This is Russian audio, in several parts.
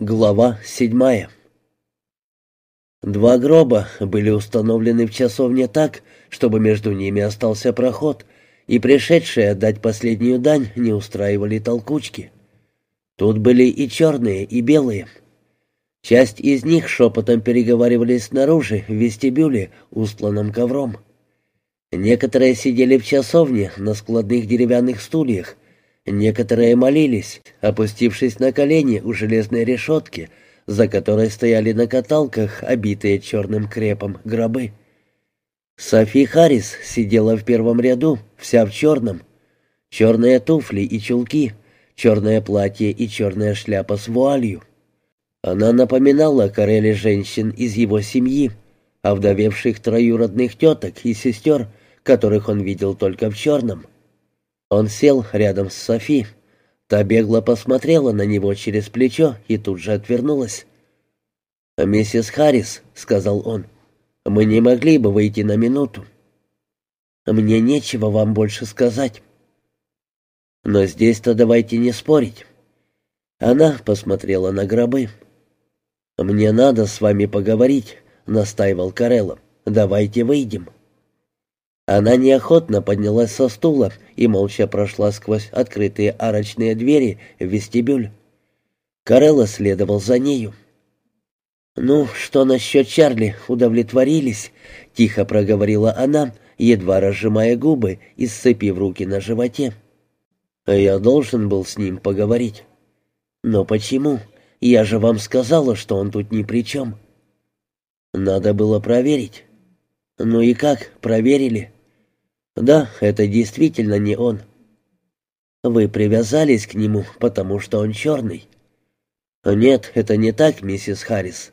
Глава седьмая Два гроба были установлены в часовне так, чтобы между ними остался проход, и пришедшие отдать последнюю дань не устраивали толкучки. Тут были и черные, и белые. Часть из них шепотом переговаривались снаружи, в вестибюле, устланном ковром. Некоторые сидели в часовне на складных деревянных стульях, Некоторые молились, опустившись на колени у железной решетки, за которой стояли на каталках, обитые черным крепом, гробы. Софи Харрис сидела в первом ряду, вся в черном. Черные туфли и чулки, черное платье и черная шляпа с вуалью. Она напоминала Кареле женщин из его семьи, овдовевших троюродных теток и сестер, которых он видел только в черном. Он сел рядом с Софи. Та бегло посмотрела на него через плечо и тут же отвернулась. «Миссис Харрис», — сказал он, — «мы не могли бы выйти на минуту». «Мне нечего вам больше сказать». «Но здесь-то давайте не спорить». Она посмотрела на гробы. «Мне надо с вами поговорить», — настаивал Карелло. «Давайте выйдем». Она неохотно поднялась со стула и молча прошла сквозь открытые арочные двери в вестибюль. Карелла следовал за нею. «Ну, что насчет Чарли, удовлетворились?» — тихо проговорила она, едва разжимая губы и сцепив руки на животе. «Я должен был с ним поговорить». «Но почему? Я же вам сказала, что он тут ни при чем». «Надо было проверить». «Ну и как, проверили?» Да, это действительно не он. Вы привязались к нему, потому что он черный. Нет, это не так, миссис Харрис.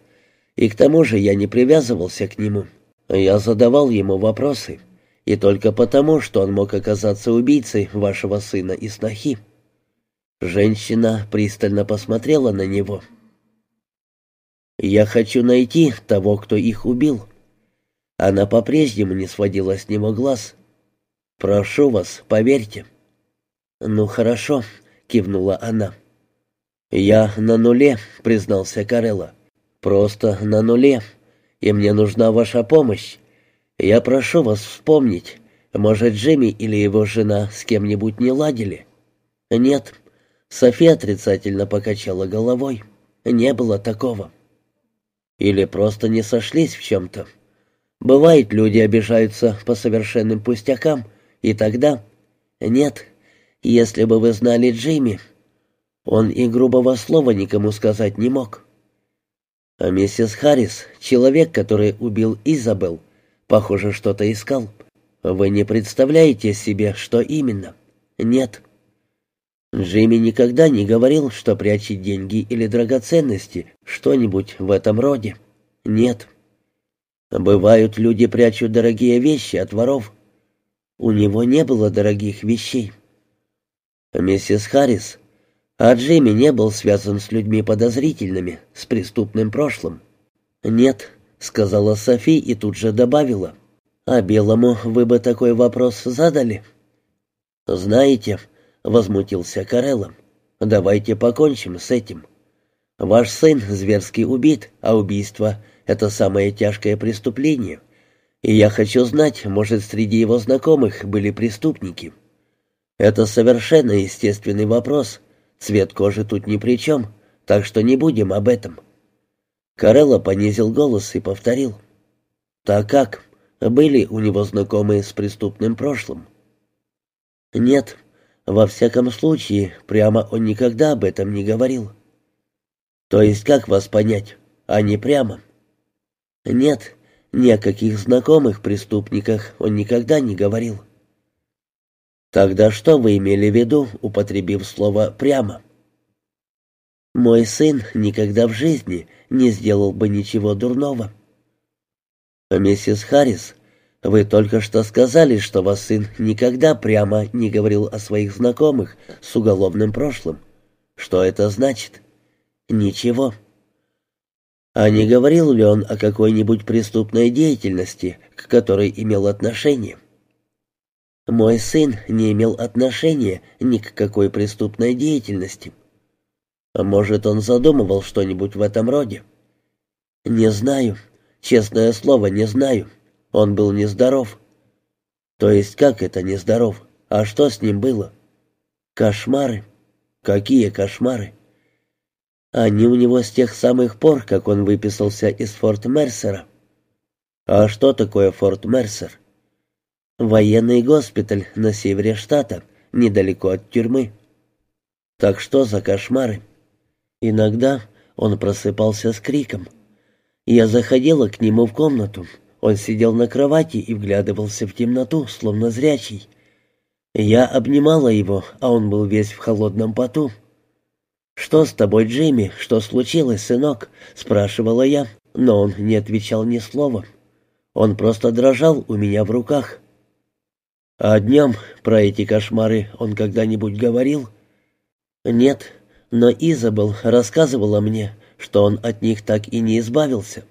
И к тому же я не привязывался к нему. Я задавал ему вопросы. И только потому, что он мог оказаться убийцей вашего сына и снохи. Женщина пристально посмотрела на него. «Я хочу найти того, кто их убил». Она по-прежнему не сводила с него глаз. «Прошу вас, поверьте». «Ну, хорошо», — кивнула она. «Я на нуле», — признался Карелла. «Просто на нуле, и мне нужна ваша помощь. Я прошу вас вспомнить, может, Джимми или его жена с кем-нибудь не ладили?» «Нет», — София отрицательно покачала головой. «Не было такого». «Или просто не сошлись в чем-то. Бывает, люди обижаются по совершенным пустякам, и тогда... Нет, если бы вы знали Джимми, он и грубого слова никому сказать не мог. А миссис Харрис, человек, который убил Изабел, похоже, что-то искал. Вы не представляете себе, что именно? Нет. Джимми никогда не говорил, что прячет деньги или драгоценности, что-нибудь в этом роде. Нет. Бывают, люди прячут дорогие вещи от воров, у него не было дорогих вещей. Миссис Харрис, а Джимми не был связан с людьми подозрительными, с преступным прошлым. «Нет», — сказала Софи и тут же добавила. «А Белому вы бы такой вопрос задали?» «Знаете», — возмутился Карелло, — «давайте покончим с этим. Ваш сын зверски убит, а убийство — это самое тяжкое преступление. И я хочу знать, может, среди его знакомых были преступники. Это совершенно естественный вопрос. Цвет кожи тут ни при чем, так что не будем об этом. Карелло понизил голос и повторил. Так как? Были у него знакомые с преступным прошлым? Нет, во всяком случае, прямо он никогда об этом не говорил. То есть как вас понять? А не прямо? Нет, ни о каких знакомых преступниках он никогда не говорил. Тогда что вы имели в виду, употребив слово «прямо»? Мой сын никогда в жизни не сделал бы ничего дурного. Миссис Харрис, вы только что сказали, что ваш сын никогда прямо не говорил о своих знакомых с уголовным прошлым. Что это значит? Ничего. А не говорил ли он о какой-нибудь преступной деятельности, к которой имел отношение? Мой сын не имел отношения ни к какой преступной деятельности. Может, он задумывал что-нибудь в этом роде? Не знаю. Честное слово, не знаю. Он был нездоров. То есть как это нездоров? А что с ним было? Кошмары. Какие кошмары? Они у него с тех самых пор, как он выписался из Форт Мерсера. А что такое Форт Мерсер? Военный госпиталь на севере штата, недалеко от тюрьмы. Так что за кошмары? Иногда он просыпался с криком. Я заходила к нему в комнату. Он сидел на кровати и вглядывался в темноту, словно зрячий. Я обнимала его, а он был весь в холодном поту. «Что с тобой, Джимми? Что случилось, сынок?» — спрашивала я, но он не отвечал ни слова. Он просто дрожал у меня в руках. «А днем про эти кошмары он когда-нибудь говорил?» «Нет, но Изабел рассказывала мне, что он от них так и не избавился».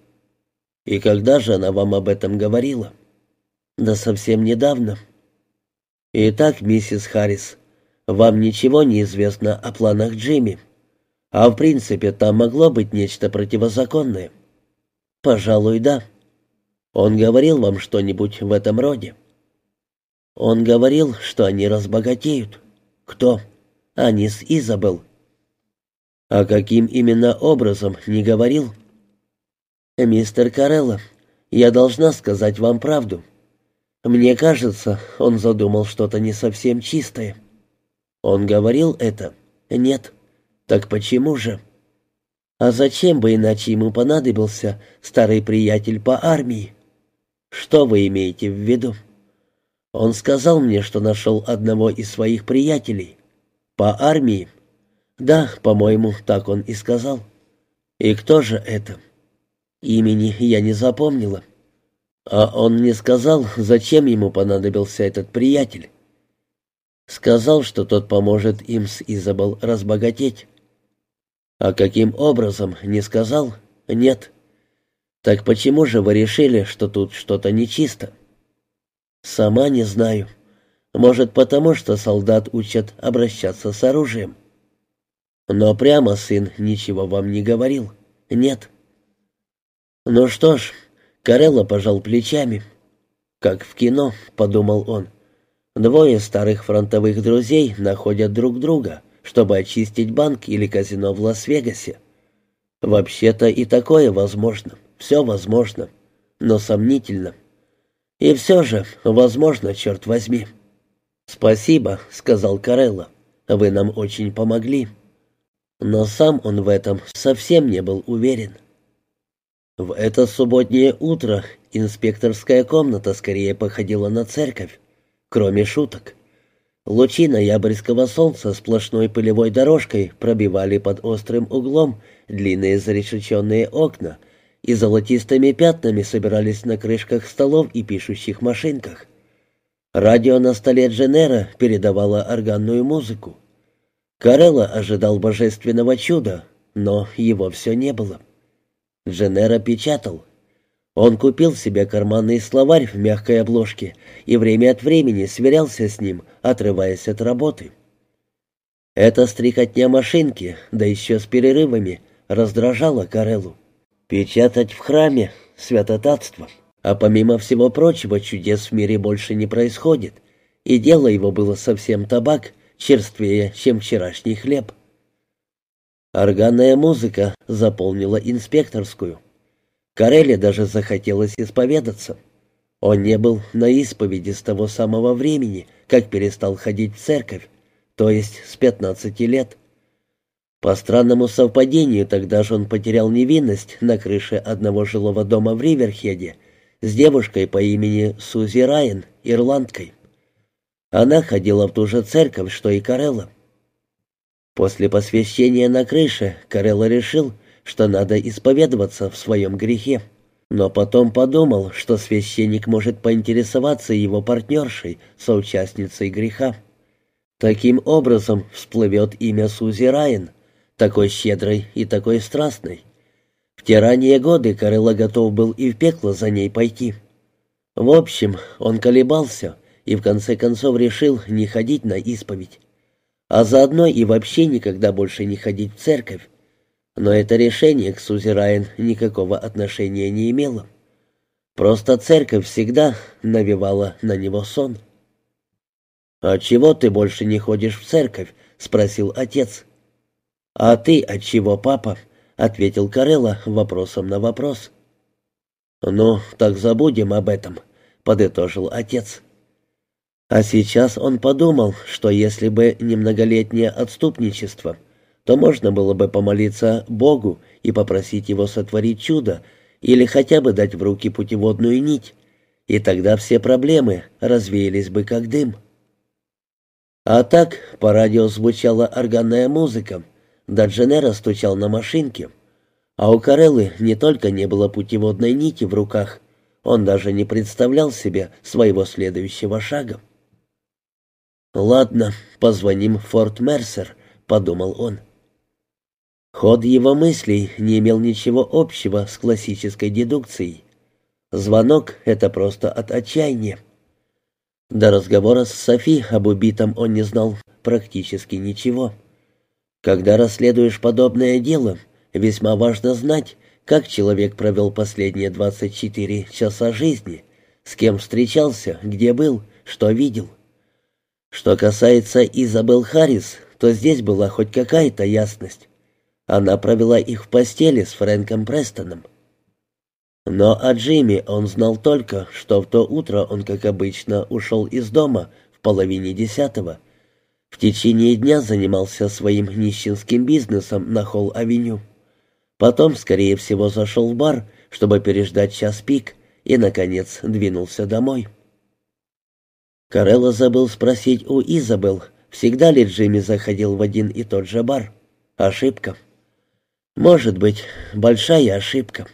«И когда же она вам об этом говорила?» «Да совсем недавно». «Итак, миссис Харрис, вам ничего не известно о планах Джимми? А в принципе там могло быть нечто противозаконное?» «Пожалуй, да». «Он говорил вам что-нибудь в этом роде?» «Он говорил, что они разбогатеют». «Кто?» «Они с Изабел». «А каким именно образом не говорил?» «Мистер Карелло, я должна сказать вам правду. Мне кажется, он задумал что-то не совсем чистое. Он говорил это? Нет. Так почему же? А зачем бы иначе ему понадобился старый приятель по армии? Что вы имеете в виду? Он сказал мне, что нашел одного из своих приятелей. По армии? Да, по-моему, так он и сказал. И кто же это? Имени я не запомнила. А он не сказал, зачем ему понадобился этот приятель. Сказал, что тот поможет им с Изабел разбогатеть. А каким образом, не сказал? Нет. Так почему же вы решили, что тут что-то нечисто? Сама не знаю. Может, потому что солдат учат обращаться с оружием. Но прямо сын ничего вам не говорил. Нет. Ну что ж, Карелла пожал плечами. «Как в кино», — подумал он. «Двое старых фронтовых друзей находят друг друга, чтобы очистить банк или казино в Лас-Вегасе. Вообще-то и такое возможно, все возможно, но сомнительно. И все же возможно, черт возьми». «Спасибо», — сказал Карелла, — «вы нам очень помогли». Но сам он в этом совсем не был уверен. В это субботнее утро инспекторская комната скорее походила на церковь, кроме шуток. Лучи ноябрьского солнца сплошной пылевой дорожкой пробивали под острым углом длинные зарешеченные окна и золотистыми пятнами собирались на крышках столов и пишущих машинках. Радио на столе Дженера передавало органную музыку. Карелла ожидал божественного чуда, но его все не было. Дженера печатал. Он купил себе карманный словарь в мягкой обложке и время от времени сверялся с ним, отрываясь от работы. Эта стрекотня машинки, да еще с перерывами, раздражала Кареллу. Печатать в храме — святотатство. А помимо всего прочего, чудес в мире больше не происходит, и дело его было совсем табак, черствее, чем вчерашний хлеб. Органная музыка заполнила инспекторскую. Карелли даже захотелось исповедаться. Он не был на исповеди с того самого времени, как перестал ходить в церковь, то есть с пятнадцати лет. По странному совпадению тогда же он потерял невинность на крыше одного жилого дома в Риверхеде с девушкой по имени Сузи Райан, ирландкой. Она ходила в ту же церковь, что и Карелла. После посвящения на крыше Карелла решил, что надо исповедоваться в своем грехе. Но потом подумал, что священник может поинтересоваться его партнершей, соучастницей греха. Таким образом всплывет имя Сузи Райан, такой щедрой и такой страстной. В те ранние годы Карелла готов был и в пекло за ней пойти. В общем, он колебался и в конце концов решил не ходить на исповедь. а заодно и вообще никогда больше не ходить в церковь. Но это решение к Сузи Райан никакого отношения не имело. Просто церковь всегда навевала на него сон. «А чего ты больше не ходишь в церковь?» — спросил отец. «А ты от чего, папа?» — ответил Карелла вопросом на вопрос. «Ну, так забудем об этом», — подытожил отец. А сейчас он подумал, что если бы не многолетнее отступничество, то можно было бы помолиться Богу и попросить Его сотворить чудо или хотя бы дать в руки путеводную нить, и тогда все проблемы развеялись бы как дым. А так по радио звучала органная музыка, да Дженера стучал на машинке, а у Кареллы не только не было путеводной нити в руках, он даже не представлял себе своего следующего шага. «Ладно, позвоним в Форт Мерсер», — подумал он. Ход его мыслей не имел ничего общего с классической дедукцией. Звонок — это просто от отчаяния. До разговора с Софи об убитом он не знал практически ничего. Когда расследуешь подобное дело, весьма важно знать, как человек провел последние 24 часа жизни, с кем встречался, где был, что видел. Что касается Изабел Харрис, то здесь была хоть какая-то ясность. Она провела их в постели с Фрэнком Престоном. Но о Джимми он знал только, что в то утро он, как обычно, ушел из дома в половине десятого. В течение дня занимался своим нищенским бизнесом на Холл-авеню. Потом, скорее всего, зашел в бар, чтобы переждать час пик, и, наконец, двинулся домой. Карелла забыл спросить у Изабел, всегда ли Джимми заходил в один и тот же бар. Ошибка. Может быть, большая ошибка.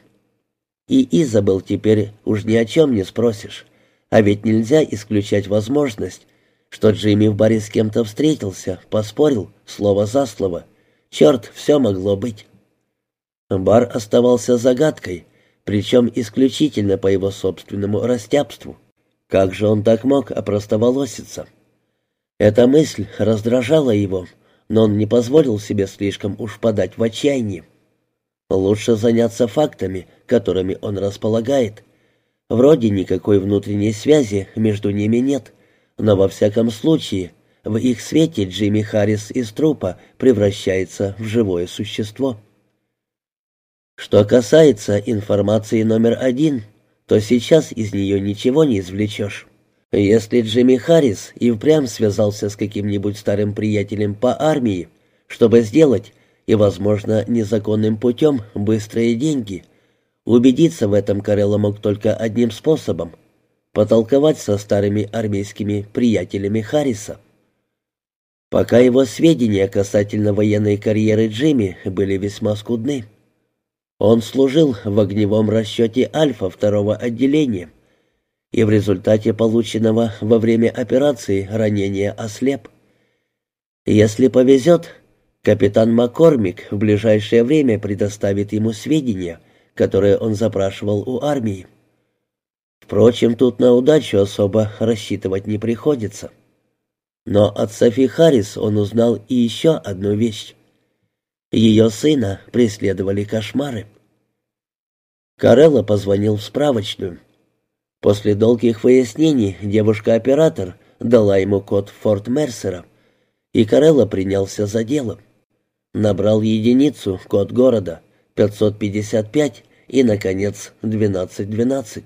И Изабел теперь уж ни о чем не спросишь. А ведь нельзя исключать возможность, что Джимми в баре с кем-то встретился, поспорил, слово за слово. Черт, все могло быть. Бар оставался загадкой, причем исключительно по его собственному растяпству. Как же он так мог опростоволоситься? Эта мысль раздражала его, но он не позволил себе слишком уж подать в отчаяние. Лучше заняться фактами, которыми он располагает. Вроде никакой внутренней связи между ними нет, но во всяком случае в их свете Джимми Харрис из трупа превращается в живое существо. Что касается информации номер один, то сейчас из нее ничего не извлечешь. Если Джимми Харрис и впрямь связался с каким-нибудь старым приятелем по армии, чтобы сделать и, возможно, незаконным путем быстрые деньги. Убедиться в этом Карелла мог только одним способом — потолковать со старыми армейскими приятелями Харриса. Пока его сведения касательно военной карьеры Джимми были весьма скудны. Он служил в огневом расчете Альфа второго отделения и в результате полученного во время операции ранения ослеп. Если повезет, Капитан Маккормик в ближайшее время предоставит ему сведения, которые он запрашивал у армии. Впрочем, тут на удачу особо рассчитывать не приходится. Но от Софи Харрис он узнал и еще одну вещь. Ее сына преследовали кошмары. Карелла позвонил в справочную. После долгих выяснений девушка-оператор дала ему код Форт Мерсера, и Карелла принялся за дело. Набрал единицу, код города, 555 и, наконец, 1212.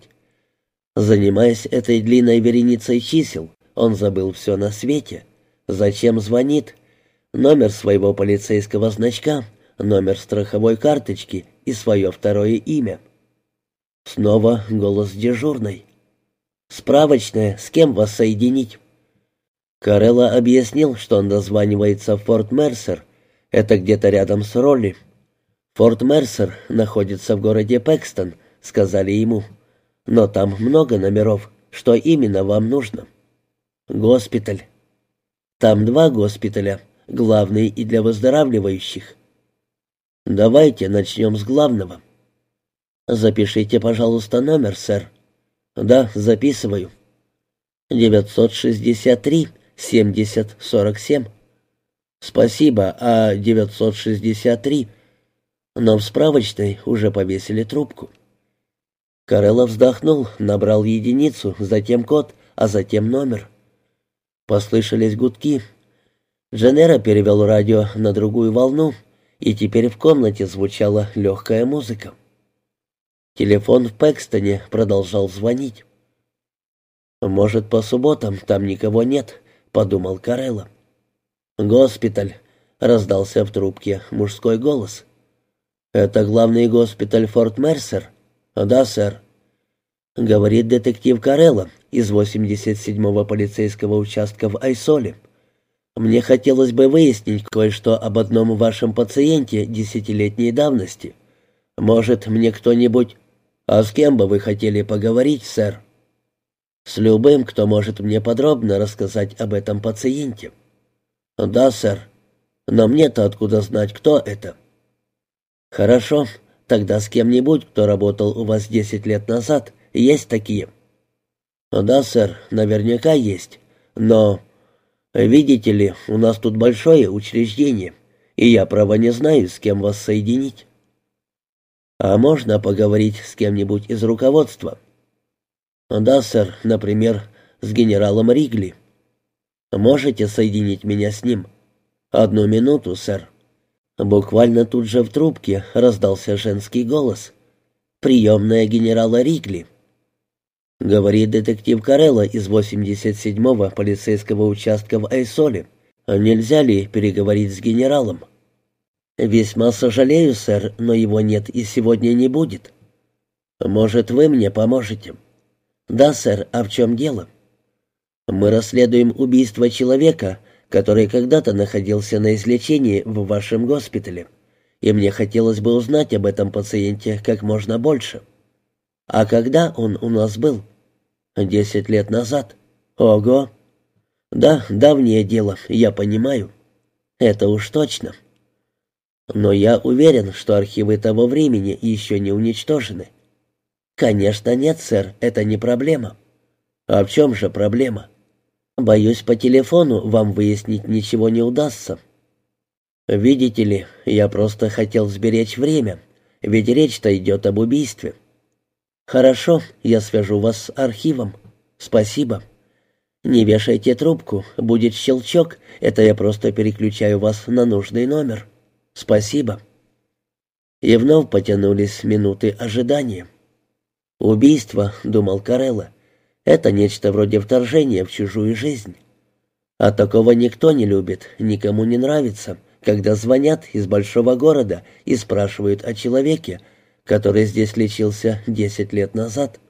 Занимаясь этой длинной вереницей чисел, он забыл все на свете. Зачем звонит? Номер своего полицейского значка, номер страховой карточки и свое второе имя. Снова голос дежурной. «Справочная, с кем вас соединить?» Карелла объяснил, что он дозванивается в Форт Мерсер, это где-то рядом с Ролли. Форт Мерсер находится в городе Пэкстон, сказали ему. Но там много номеров. Что именно вам нужно? Госпиталь. Там два госпиталя, главный и для выздоравливающих. Давайте начнем с главного. Запишите, пожалуйста, номер, сэр. Да, записываю. 963 70 47. «Спасибо, а 963?» Но в справочной уже повесили трубку. Карелла вздохнул, набрал единицу, затем код, а затем номер. Послышались гудки. Дженера перевел радио на другую волну, и теперь в комнате звучала легкая музыка. Телефон в Пэкстоне продолжал звонить. «Может, по субботам там никого нет», — подумал Карелла. «Госпиталь», — раздался в трубке мужской голос. «Это главный госпиталь Форт Мерсер?» «Да, сэр». Говорит детектив Карелла из 87-го полицейского участка в Айсоле. «Мне хотелось бы выяснить кое-что об одном вашем пациенте десятилетней давности. Может, мне кто-нибудь...» «А с кем бы вы хотели поговорить, сэр?» «С любым, кто может мне подробно рассказать об этом пациенте». «Да, сэр. Но мне-то откуда знать, кто это?» «Хорошо. Тогда с кем-нибудь, кто работал у вас десять лет назад, есть такие?» «Да, сэр, наверняка есть. Но, видите ли, у нас тут большое учреждение, и я, право, не знаю, с кем вас соединить». «А можно поговорить с кем-нибудь из руководства?» «Да, сэр, например, с генералом Ригли». «Можете соединить меня с ним?» «Одну минуту, сэр». Буквально тут же в трубке раздался женский голос. «Приемная генерала Ригли». Говорит детектив Карелла из 87-го полицейского участка в Айсоле. «Нельзя ли переговорить с генералом?» «Весьма сожалею, сэр, но его нет и сегодня не будет». «Может, вы мне поможете?» «Да, сэр, а в чем дело?» «Мы расследуем убийство человека, который когда-то находился на излечении в вашем госпитале, и мне хотелось бы узнать об этом пациенте как можно больше. А когда он у нас был? Десять лет назад. Ого! Да, давнее дело, я понимаю. Это уж точно. Но я уверен, что архивы того времени еще не уничтожены. Конечно, нет, сэр, это не проблема. А в чем же проблема? Боюсь, по телефону вам выяснить ничего не удастся. Видите ли, я просто хотел сберечь время, ведь речь-то идет об убийстве. Хорошо, я свяжу вас с архивом. Спасибо. Не вешайте трубку, будет щелчок, это я просто переключаю вас на нужный номер. Спасибо. И вновь потянулись минуты ожидания. «Убийство», — думал Карелла, это нечто вроде вторжения в чужую жизнь. А такого никто не любит, никому не нравится, когда звонят из большого города и спрашивают о человеке, который здесь лечился десять лет назад.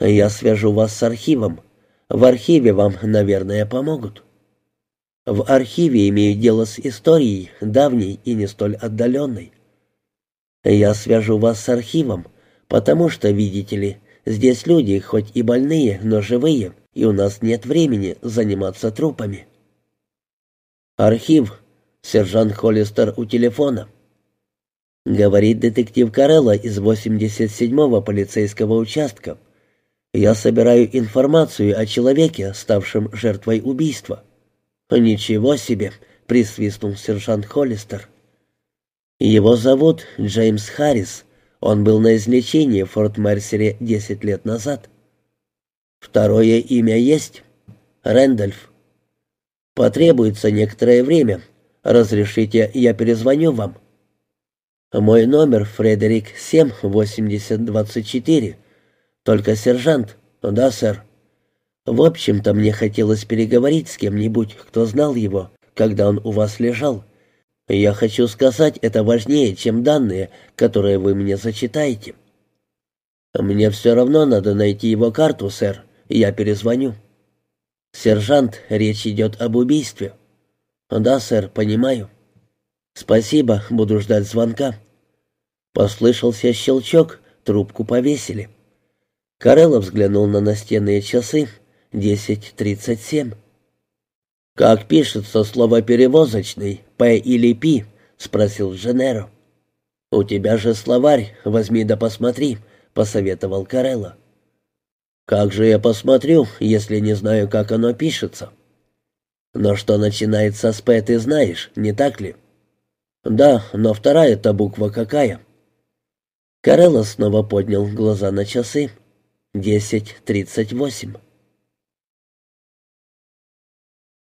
Я свяжу вас с архивом. В архиве вам, наверное, помогут. В архиве имею дело с историей, давней и не столь отдаленной. Я свяжу вас с архивом, потому что, видите ли, Здесь люди, хоть и больные, но живые, и у нас нет времени заниматься трупами. Архив. Сержант Холлистер у телефона. Говорит детектив Карелла из 87-го полицейского участка. Я собираю информацию о человеке, ставшем жертвой убийства. Ничего себе, присвистнул сержант Холлистер. Его зовут Джеймс Харрис. Он был на излечении в Форт-Мерсере 10 лет назад. Второе имя есть? Рэндольф. Потребуется некоторое время. Разрешите, я перезвоню вам. Мой номер Фредерик 7 80 24. Только сержант. Да, сэр. В общем-то, мне хотелось переговорить с кем-нибудь, кто знал его, когда он у вас лежал. Я хочу сказать, это важнее, чем данные, которые вы мне зачитаете. Мне все равно надо найти его карту, сэр. Я перезвоню. Сержант, речь идет об убийстве. Да, сэр, понимаю. Спасибо, буду ждать звонка. Послышался щелчок, трубку повесили. Карелла взглянул на настенные часы. Десять тридцать семь. «Как пишется слово «перевозочный», П или Пи?» — спросил Дженеро. «У тебя же словарь, возьми да посмотри», — посоветовал Карелла. «Как же я посмотрю, если не знаю, как оно пишется?» Но что начинается с «П» ты знаешь, не так ли? Да, но вторая-то буква какая? Карелла снова поднял глаза на часы. Десять тридцать восемь.